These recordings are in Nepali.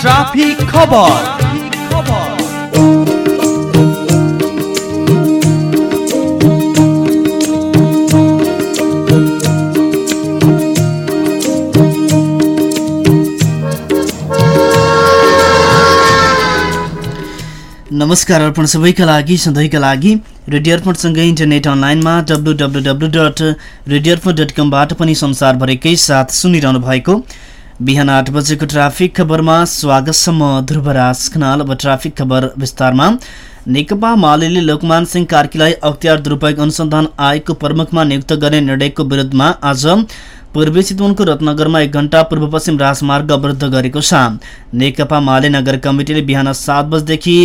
ट्राफिक खबर नमस्कार अर्पण सबैका लागि सधैँका लागि रेडियो अर्पणसँगै इन्टरनेट अनलाइनमा W W W dot radio Arpan dot कमबाट पनि संसारभरिकै साथ सुनिरहनु भएको बिहान आठ बजेको ट्राफिक खबरमा स्वागत छ म ध्रुवराज खनाल। अब ट्राफिक खबर विस्तारमा। नेकपा माले लोकमान सिंह कार्कीलाई अख्तियार दुरूपयोग अनुसन्धान आयोगको प्रमुखमा नियुक्त गर्ने निर्णयको विरुद्धमा आज पूर्वी चितवनको रत्नगरमा एक घण्टा पूर्व पश्चिम राजमार्ग अवरुद्ध गरेको छ। नेकपा माले नगर कमिटीले बिहान सात बजेदेखि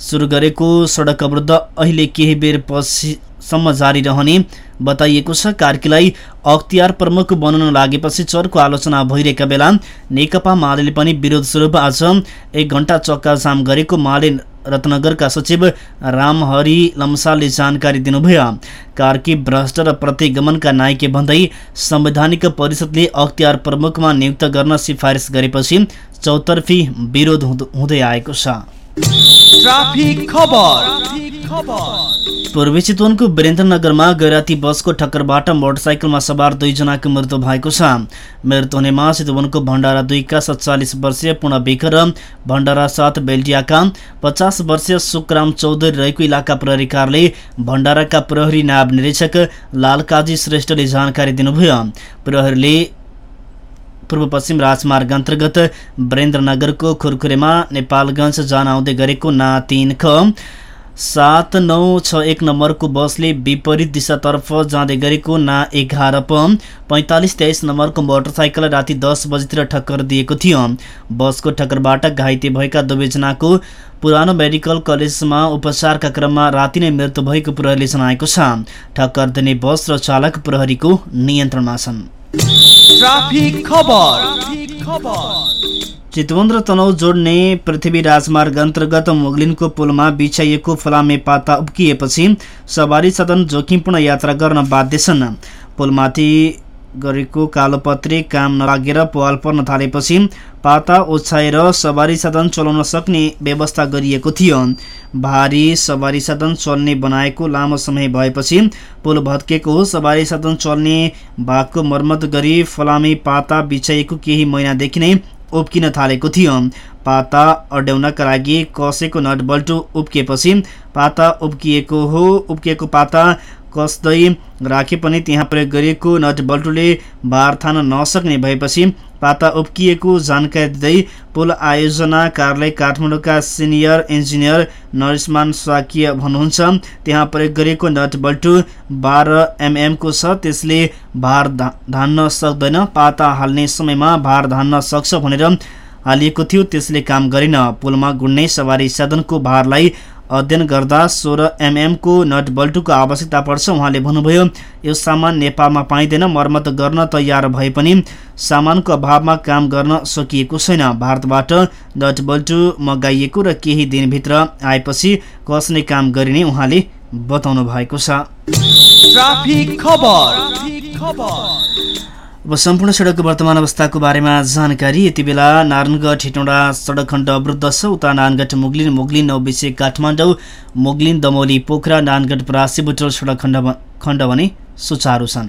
सुरु गरेको सडक अवरुद्ध अहिले केही बेर पछिसम्म जारी रहने बताइएको छ। कार्कीलाई अख्तियार प्रमुख बनाउन लागेपछि चरको आलोचना भइरहेका बेला नेकपा माले पनि विरोध स्वरूप आज एक घण्टा चक्का जाम गरेको माले रत्नगरका सचिव रामहरि लम्सालले जानकारी दिनुभयो। कार्की भ्रष्ट र प्रतिगमनका नायके भन्दै संवैधानिक परिषदले अख्तियार प्रमुखमा नियुक्त गर्न सिफारिस गरेपछि चौतर्फी विरोध हुँदै आएको छ। पूर्वी चितवनको वीरेन्द्रनगरमा गैराती बसको ठक्करबाट मोटरसाइकलमा सवार दुईजनाको मृत्यु भएको छ। मृत्यु हुनेमा चितवनको भण्डारा दुईका सत्तालिस वर्षीय पूर्ण बेख र भण्डारा सात बेल्टियाका पचास वर्षीय सुकराम चौधरी रहेको इलाका प्रहरी कार्यालय भण्डाराका प्रहरी नायब निरीक्षक लालकाजी श्रेष्ठले जानकारी दिनुभयो। प्रहरीले पूर्व पश्चिम राजमार्ग अन्तर्गत वीरेन्द्रनगरको खुरखुरेमा नेपालगञ्ज जान आउँदै गरेको ना तिन ख सात नौ छ एक नम्बरको बसले विपरीत दिशातर्फ जाँदै गरेको ना एघार प पैँतालिस तेइस नम्बरको मोटरसाइकल राति दस बजीतिर ठक्कर दिएको थियो। बसको ठक्करबाट घाइते भएका दुवैजनाको पुरानो मेडिकल कलेजमा उपचारका क्रममा राति नै मृत्यु भएको प्रहरीले जनाएको छ। ठक्कर दिने बस र चालक प्रहरीको नियन्त्रणमा छन्। चितवन र तनौ जोड्ने पृथ्वी राजमार्ग अन्तर्गत मुगलिनको पुलमा बिछाइएको फलामे पाता उब्किएपछि सवारी साधन जोखिमपूर्ण यात्रा गर्न बाध्य छन्। पुलमाथि गरेको कालोपत्री काम नलागेर पहल पर्न थालेपछि पाता ओछ्याएर सवारी साधन चलाउन सक्ने व्यवस्था गरिएको थियो। भारी सवारी साधन चल्ने बनाएको लामो समय भएपछि पुल भत्केको सवारी साधन चल्ने भागको मर्मत गरी फलामे पाता बिछाइएको केही महिनादेखि नै उब्किन थालेको थियो। पाता अड्याउनका लागि कसेको नटबल्टु उब्किएपछि पाता उब्किएको हो। उब्किएको पाता कसदै राखे पनि त्यहाँ प्रयोग गरिएको नटबल्टुले भार थान नसक्ने भएपछि पाता उब्किएको जानकारी दिँदै पुल आयोजना कार्यालय काठमाडौँका सिनियर इन्जिनियर नरिसमान स्वाकीय भन्नुहुन्छ त्यहाँ प्रयोग गरिएको नटबल्टु बाह्र एमएमको छ त्यसले भार धान्न सक्दैन पाता हाल्ने समयमा भार धान्न सक्छ भनेर हालिएको थियो त्यसले काम गरेन। पुलमा गुड्ने सवारी साधनको भारलाई अध्ययन गर्दा सोह्र एमएमको नट बल्टुको आवश्यकता पर्छ उहाँले भन्नुभयो यो सामान नेपालमा पाइँदैन मर्मत गर्न तयार भए पनि सामानको अभावमा काम गर्न सकिएको छैन। भारतबाट नट बल्टु मगाइएको र केही दिनभित्र आएपछि कसने काम गरिने उहाँले बताउनु भएको छ अब सम्पूर्ण सडकको वर्तमान अवस्थाको बारेमा जानकारी। यति बेला नारायणगढ हेटौँडा सडक खण्ड अवरुद्ध छ उता नारायणगढ मुगलिन मुगलिन नौबिसे काठमाडौँ मुगलिन दमौली पोखरा नारायणगढ परासी बुटोल सडक खण्ड खण्ड भने सुचारू छन्।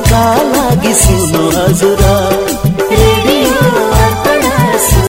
लागि सुन्नु हजुर रेडियो